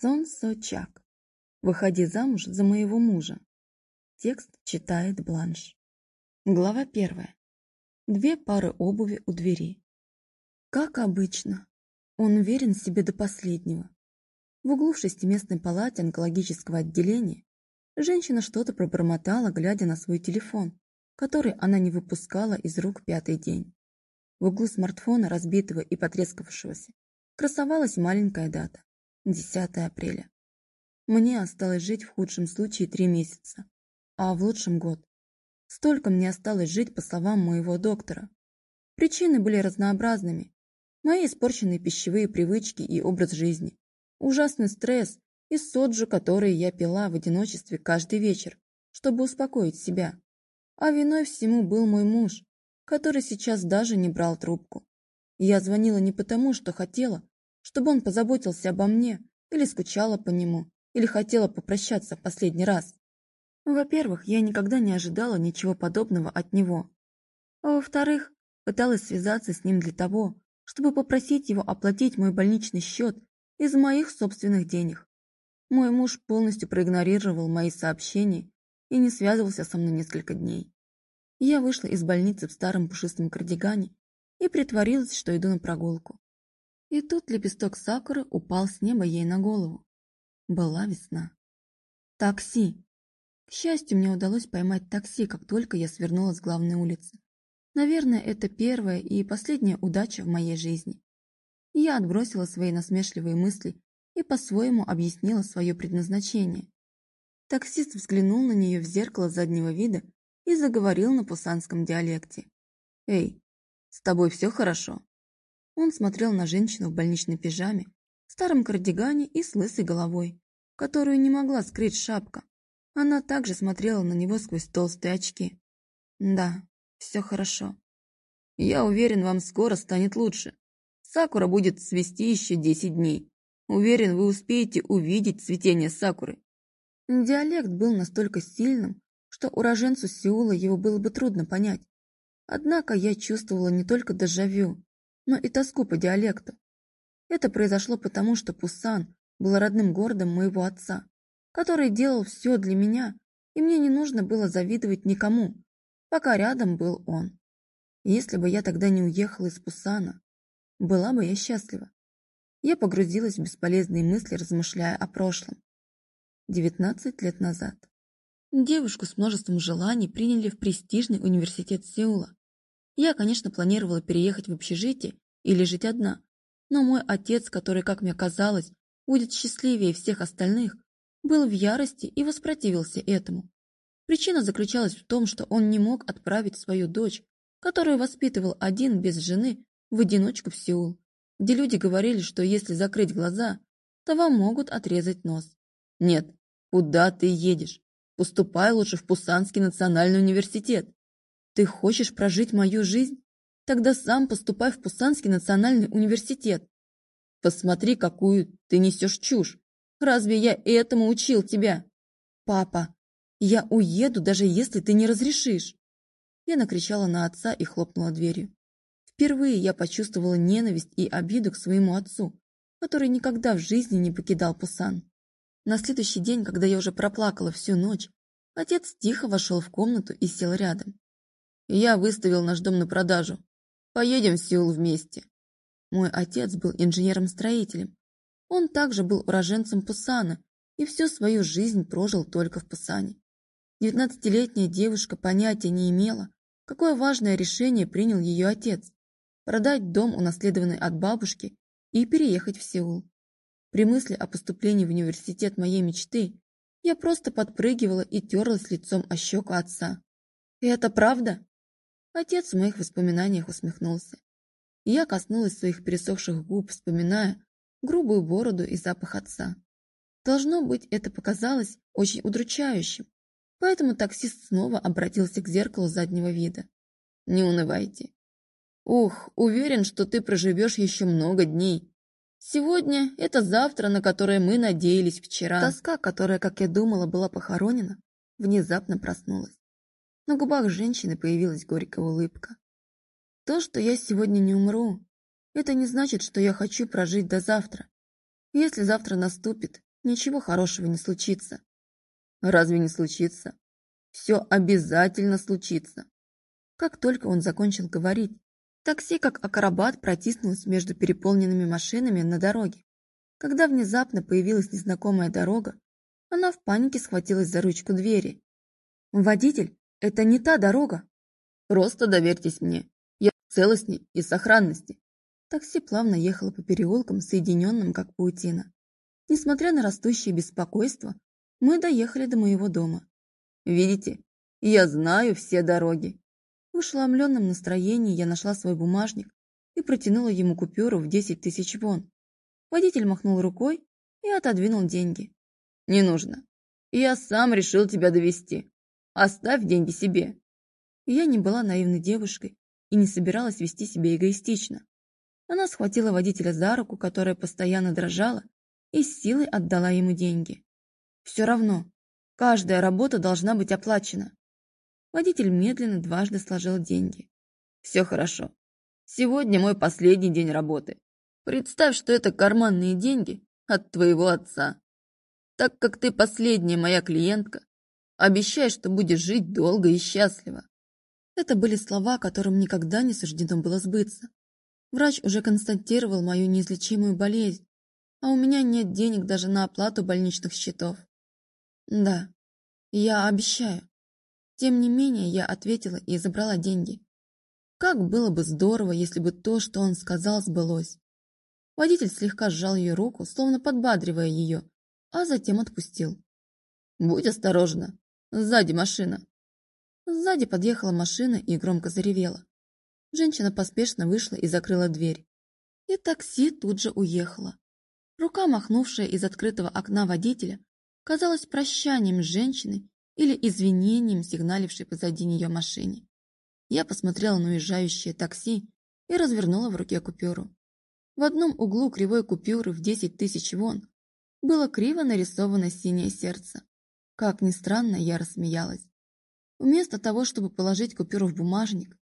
Сон Сочак. Выходи замуж за моего мужа. Текст читает Бланш. Глава первая. Две пары обуви у двери. Как обычно, он уверен себе до последнего. В углу в шестиместной палате онкологического отделения женщина что-то пробормотала, глядя на свой телефон, который она не выпускала из рук пятый день. В углу смартфона, разбитого и потрескавшегося, красовалась маленькая дата – 10 апреля. Мне осталось жить в худшем случае три месяца, а в лучшем год. Столько мне осталось жить, по словам моего доктора. Причины были разнообразными. Мои испорченные пищевые привычки и образ жизни, ужасный стресс и соджу, который я пила в одиночестве каждый вечер, чтобы успокоить себя. А виной всему был мой муж, который сейчас даже не брал трубку. Я звонила не потому, что хотела, чтобы он позаботился обо мне, или скучала по нему, или хотела попрощаться в последний раз. Во-первых, я никогда не ожидала ничего подобного от него. А во-вторых, пыталась связаться с ним для того, чтобы попросить его оплатить мой больничный счет из моих собственных денег. Мой муж полностью проигнорировал мои сообщения и не связывался со мной несколько дней. Я вышла из больницы в старом пушистом кардигане и притворилась, что иду на прогулку. И тут лепесток сакуры упал с неба ей на голову. Была весна. Такси. К счастью, мне удалось поймать такси, как только я свернула с главной улицы. Наверное, это первая и последняя удача в моей жизни. Я отбросила свои насмешливые мысли и по-своему объяснила свое предназначение. Таксист взглянул на нее в зеркало заднего вида и заговорил на пусанском диалекте. «Эй, с тобой все хорошо?» Он смотрел на женщину в больничной пижаме, старом кардигане и с лысой головой, которую не могла скрыть шапка. Она также смотрела на него сквозь толстые очки. «Да, все хорошо. Я уверен, вам скоро станет лучше. Сакура будет цвести еще десять дней. Уверен, вы успеете увидеть цветение сакуры». Диалект был настолько сильным, что уроженцу Сеула его было бы трудно понять. Однако я чувствовала не только дежавю, но и тоску по диалекту. Это произошло потому, что Пусан был родным городом моего отца который делал все для меня, и мне не нужно было завидовать никому, пока рядом был он. Если бы я тогда не уехала из Пусана, была бы я счастлива. Я погрузилась в бесполезные мысли, размышляя о прошлом. Девятнадцать лет назад. Девушку с множеством желаний приняли в престижный университет Сеула. Я, конечно, планировала переехать в общежитие или жить одна, но мой отец, который, как мне казалось, будет счастливее всех остальных, был в ярости и воспротивился этому. Причина заключалась в том, что он не мог отправить свою дочь, которую воспитывал один без жены, в одиночку в Сеул, где люди говорили, что если закрыть глаза, то вам могут отрезать нос. Нет, куда ты едешь? Поступай лучше в Пусанский национальный университет. Ты хочешь прожить мою жизнь? Тогда сам поступай в Пусанский национальный университет. Посмотри, какую ты несешь чушь. Разве я этому учил тебя? Папа, я уеду, даже если ты не разрешишь. Я накричала на отца и хлопнула дверью. Впервые я почувствовала ненависть и обиду к своему отцу, который никогда в жизни не покидал Пусан. На следующий день, когда я уже проплакала всю ночь, отец тихо вошел в комнату и сел рядом. Я выставил наш дом на продажу. Поедем в Сеул вместе. Мой отец был инженером-строителем, он также был уроженцем Пусана и всю свою жизнь прожил только в Пусане. Девятнадцатилетняя девушка понятия не имела, какое важное решение принял ее отец – продать дом, унаследованный от бабушки, и переехать в Сеул. При мысли о поступлении в университет моей мечты я просто подпрыгивала и терлась лицом о щеку отца. «И это правда?» Отец в моих воспоминаниях усмехнулся. Я коснулась своих пересохших губ, вспоминая, грубую бороду и запах отца. Должно быть, это показалось очень удручающим, поэтому таксист снова обратился к зеркалу заднего вида. «Не унывайте. Ух, уверен, что ты проживешь еще много дней. Сегодня – это завтра, на которое мы надеялись вчера». Тоска, которая, как я думала, была похоронена, внезапно проснулась. На губах женщины появилась горькая улыбка. То, что я сегодня не умру, это не значит, что я хочу прожить до завтра. Если завтра наступит, ничего хорошего не случится. Разве не случится? Все обязательно случится. Как только он закончил говорить, такси как акробат протиснулось между переполненными машинами на дороге. Когда внезапно появилась незнакомая дорога, она в панике схватилась за ручку двери. «Водитель, это не та дорога!» «Просто доверьтесь мне, я в целости и сохранности!» Такси плавно ехало по переулкам, соединенным как паутина. Несмотря на растущее беспокойство, мы доехали до моего дома. «Видите, я знаю все дороги!» В ошеломленном настроении я нашла свой бумажник и протянула ему купюру в десять тысяч вон. Водитель махнул рукой и отодвинул деньги. «Не нужно. Я сам решил тебя довести. Оставь деньги себе». Я не была наивной девушкой и не собиралась вести себя эгоистично. Она схватила водителя за руку, которая постоянно дрожала, и с силой отдала ему деньги. «Все равно, каждая работа должна быть оплачена». Водитель медленно дважды сложил деньги. «Все хорошо. Сегодня мой последний день работы. Представь, что это карманные деньги от твоего отца. Так как ты последняя моя клиентка, обещай, что будешь жить долго и счастливо. Это были слова, которым никогда не суждено было сбыться. Врач уже констатировал мою неизлечимую болезнь, а у меня нет денег даже на оплату больничных счетов. Да, я обещаю. Тем не менее, я ответила и забрала деньги. Как было бы здорово, если бы то, что он сказал, сбылось. Водитель слегка сжал ее руку, словно подбадривая ее, а затем отпустил. «Будь осторожна, сзади машина». Сзади подъехала машина и громко заревела. Женщина поспешно вышла и закрыла дверь. И такси тут же уехало. Рука, махнувшая из открытого окна водителя, казалась прощанием с женщиной или извинением, сигналившей позади нее машине. Я посмотрела на уезжающее такси и развернула в руке купюру. В одном углу кривой купюры в 10 тысяч вон было криво нарисовано синее сердце. Как ни странно, я рассмеялась. Вместо того, чтобы положить купюру в бумажник,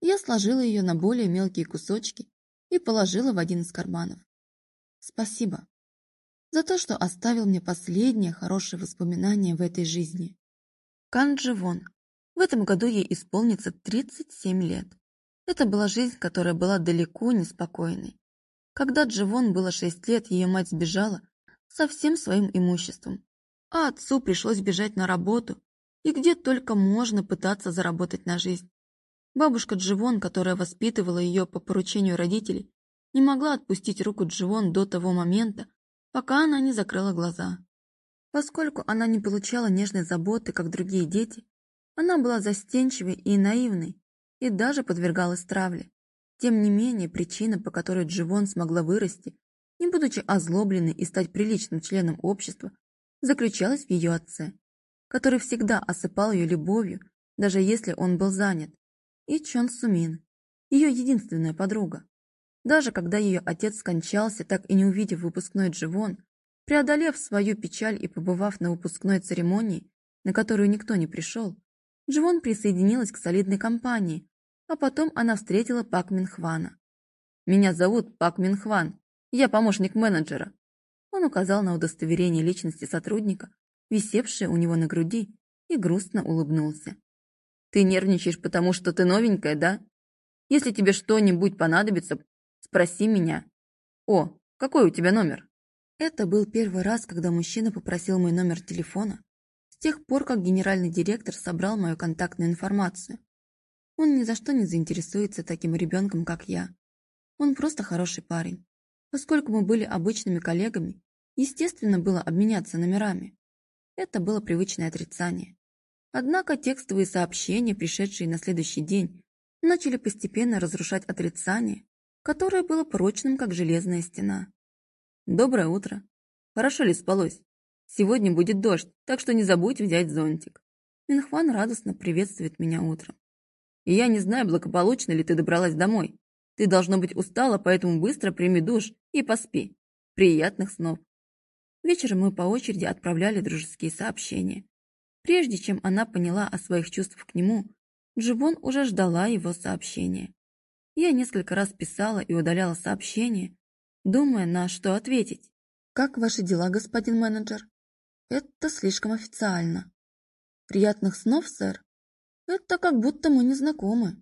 я сложила ее на более мелкие кусочки и положила в один из карманов. Спасибо за то, что оставил мне последнее хорошее воспоминание в этой жизни. Канджи Вон. В этом году ей исполнится 37 лет. Это была жизнь, которая была далеко не спокойной. Когда Дживон было шесть лет, ее мать сбежала со всем своим имуществом, а отцу пришлось бежать на работу и где только можно пытаться заработать на жизнь. Бабушка Дживон, которая воспитывала ее по поручению родителей, не могла отпустить руку Дживон до того момента, пока она не закрыла глаза. Поскольку она не получала нежной заботы, как другие дети, она была застенчивой и наивной и даже подвергалась травле. Тем не менее, причина, по которой Дживон смогла вырасти, не будучи озлобленной и стать приличным членом общества, заключалась в ее отце, который всегда осыпал ее любовью, даже если он был занят, и Чон Сумин, ее единственная подруга. Даже когда ее отец скончался, так и не увидев выпускной Дживон, преодолев свою печаль и побывав на выпускной церемонии, на которую никто не пришел, Дживон присоединилась к солидной компании, а потом она встретила Пак Минхвана. «Меня зовут Пак Минхван. Я помощник менеджера». Он указал на удостоверение личности сотрудника, висевшее у него на груди, и грустно улыбнулся. «Ты нервничаешь, потому что ты новенькая, да? Если тебе что-нибудь понадобится, спроси меня. О, какой у тебя номер?» Это был первый раз, когда мужчина попросил мой номер телефона, с тех пор, как генеральный директор собрал мою контактную информацию. Он ни за что не заинтересуется таким ребенком, как я. Он просто хороший парень. Поскольку мы были обычными коллегами, естественно было обменяться номерами. Это было привычное отрицание. Однако текстовые сообщения, пришедшие на следующий день, начали постепенно разрушать отрицание, которое было прочным, как железная стена. Доброе утро. Хорошо ли спалось? Сегодня будет дождь, так что не забудь взять зонтик. Минхван радостно приветствует меня утром. И я не знаю, благополучно ли ты добралась домой. Ты, должно быть, устала, поэтому быстро прими душ и поспи. Приятных снов. Вечером мы по очереди отправляли дружеские сообщения. Прежде чем она поняла о своих чувствах к нему, Дживон уже ждала его сообщения. Я несколько раз писала и удаляла сообщения, думая, на что ответить. Как ваши дела, господин менеджер? Это слишком официально. Приятных снов, сэр. Это как будто мы не знакомы.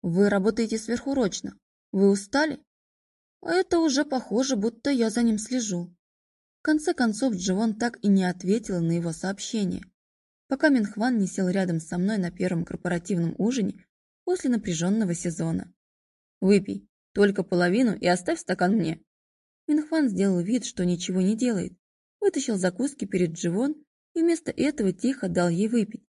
Вы работаете сверхурочно. Вы устали? Это уже похоже, будто я за ним слежу. Конце концов, Дживон так и не ответила на его сообщение, пока Минхван не сел рядом со мной на первом корпоративном ужине после напряженного сезона. «Выпей, только половину и оставь стакан мне». Минхван сделал вид, что ничего не делает, вытащил закуски перед Дживон и вместо этого тихо дал ей выпить.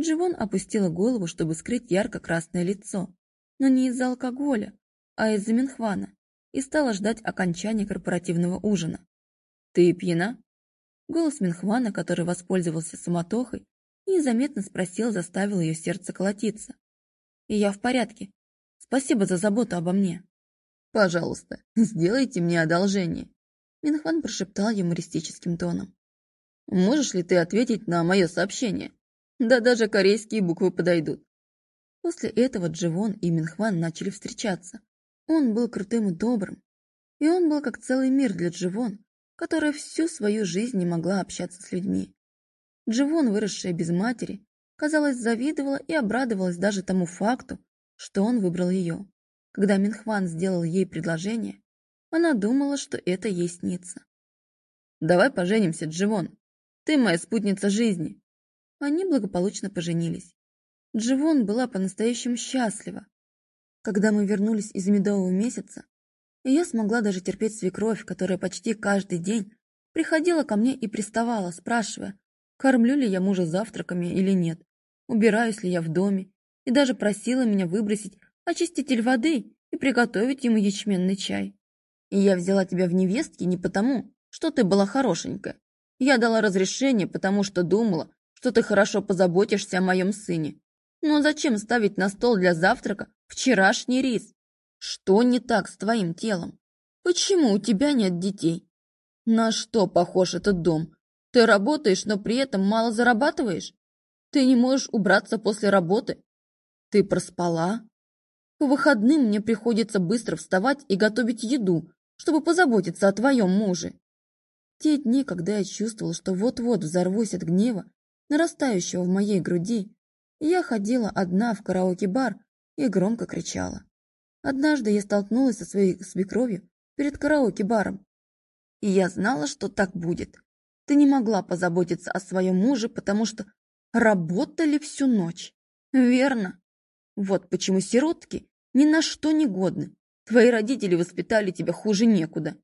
Дживон опустила голову, чтобы скрыть ярко-красное лицо, но не из-за алкоголя, а из-за Минхвана, и стала ждать окончания корпоративного ужина. «Ты пьяна?» Голос Минхвана, который воспользовался суматохой, незаметно спросил, заставил ее сердце колотиться. «И я в порядке. Спасибо за заботу обо мне». «Пожалуйста, сделайте мне одолжение», Минхван прошептал юмористическим тоном. «Можешь ли ты ответить на мое сообщение? Да даже корейские буквы подойдут». После этого Дживон и Минхван начали встречаться. Он был крутым и добрым, и он был как целый мир для Дживон, которая всю свою жизнь не могла общаться с людьми. Дживон, выросшая без матери, казалось, завидовала и обрадовалась даже тому факту, что он выбрал ее. Когда Минхван сделал ей предложение, она думала, что это ей снится. «Давай поженимся, Дживон. Ты моя спутница жизни». Они благополучно поженились. Дживон была по-настоящему счастлива. Когда мы вернулись из медового месяца, и я смогла даже терпеть свекровь, которая почти каждый день приходила ко мне и приставала, спрашивая, кормлю ли я мужа завтраками или нет, убираюсь ли я в доме, и даже просила меня выбросить очиститель воды и приготовить ему ячменный чай. И я взяла тебя в невестки не потому, что ты была хорошенькая. Я дала разрешение, потому что думала, что ты хорошо позаботишься о моем сыне. Но зачем ставить на стол для завтрака вчерашний рис? Что не так с твоим телом? Почему у тебя нет детей? На что похож этот дом? Ты работаешь, но при этом мало зарабатываешь? Ты не можешь убраться после работы? Ты проспала? По выходным мне приходится быстро вставать и готовить еду, чтобы позаботиться о твоем муже. Те дни, когда я чувствовал, что вот-вот взорвусь от гнева, нарастающего в моей груди, я ходила одна в караоке-бар и громко кричала. Однажды я столкнулась со своей свекровью перед караоке-баром. И я знала, что так будет. Ты не могла позаботиться о своем муже, потому что работали всю ночь. Верно? Вот почему сиротки ни на что не годны. Твои родители воспитали тебя хуже некуда.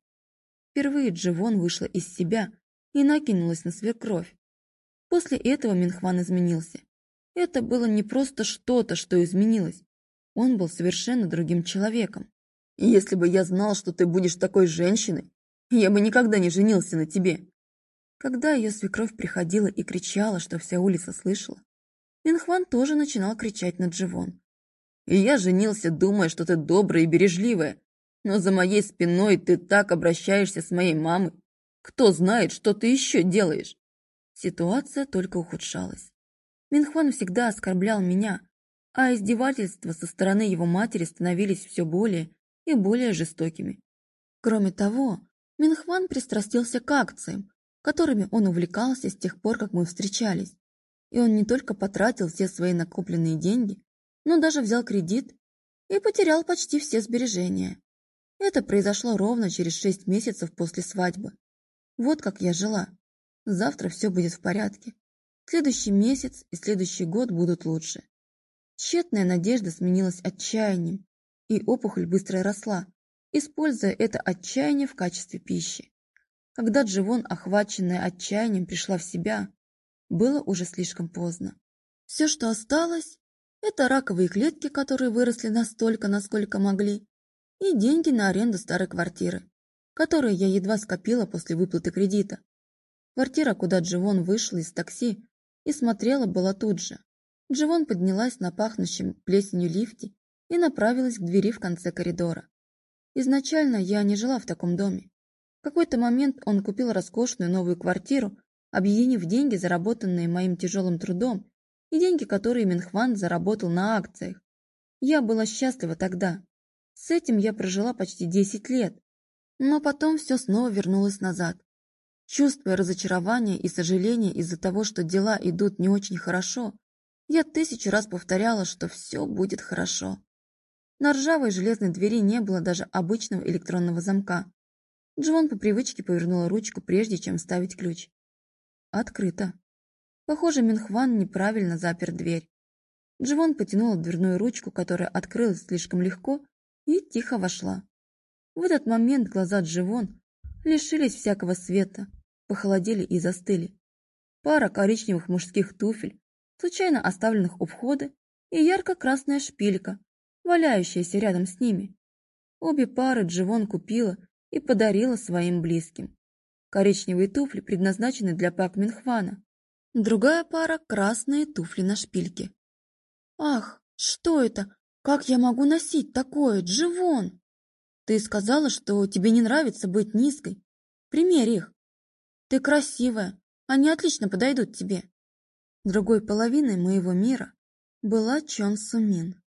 Впервые Дживон вышла из себя и накинулась на свекровь. После этого Минхван изменился. Это было не просто что-то, что изменилось. Он был совершенно другим человеком. если бы я знал, что ты будешь такой женщиной, я бы никогда не женился на тебе. Когда ее свекровь приходила и кричала, что вся улица слышала, Минхван тоже начинал кричать на Дживон. И я женился, думая, что ты добрая и бережливая. Но за моей спиной ты так обращаешься с моей мамой. Кто знает, что ты еще делаешь? Ситуация только ухудшалась. Минхван всегда оскорблял меня, а издевательства со стороны его матери становились все более и более жестокими. Кроме того, Минхван пристрастился к акциям, которыми он увлекался с тех пор, как мы встречались. И он не только потратил все свои накопленные деньги, но даже взял кредит и потерял почти все сбережения. Это произошло ровно через шесть месяцев после свадьбы. Вот как я жила. Завтра все будет в порядке. Следующий месяц и следующий год будут лучше. Тщетная надежда сменилась отчаянием, и опухоль быстро росла, используя это отчаяние в качестве пищи. Когда Дживон, охваченная отчаянием, пришла в себя, было уже слишком поздно. Все, что осталось, это раковые клетки, которые выросли настолько, насколько могли, и деньги на аренду старой квартиры, которые я едва скопила после выплаты кредита. Квартира, куда Дживон вышла из такси и смотрела, была тут же. Дживон поднялась на пахнущем плесенью лифте и направилась к двери в конце коридора. Изначально я не жила в таком доме. В какой-то момент он купил роскошную новую квартиру, объединив деньги, заработанные моим тяжелым трудом, и деньги, которые Минхван заработал на акциях. Я была счастлива тогда. С этим я прожила почти 10 лет. Но потом все снова вернулось назад. Чувствуя разочарование и сожаление из-за того, что дела идут не очень хорошо, я тысячу раз повторяла, что все будет хорошо. На ржавой железной двери не было даже обычного электронного замка. Джон по привычке повернула ручку, прежде чем ставить ключ. Открыто. Похоже, Минхван неправильно запер дверь. Дживон потянула дверную ручку, которая открылась слишком легко, и тихо вошла. В этот момент глаза Дживон лишились всякого света, похолодели и застыли. Пара коричневых мужских туфель, случайно оставленных у входа, и ярко-красная шпилька, валяющаяся рядом с ними. Обе пары Дживон купила и подарила своим близким. Коричневые туфли предназначены для Пак Минхвана. Другая пара – красные туфли на шпильке. «Ах, что это? Как я могу носить такое, Дживон?» «Ты сказала, что тебе не нравится быть низкой. Примерь их. Ты красивая, они отлично подойдут тебе». Другой половиной моего мира была Чон Сумин.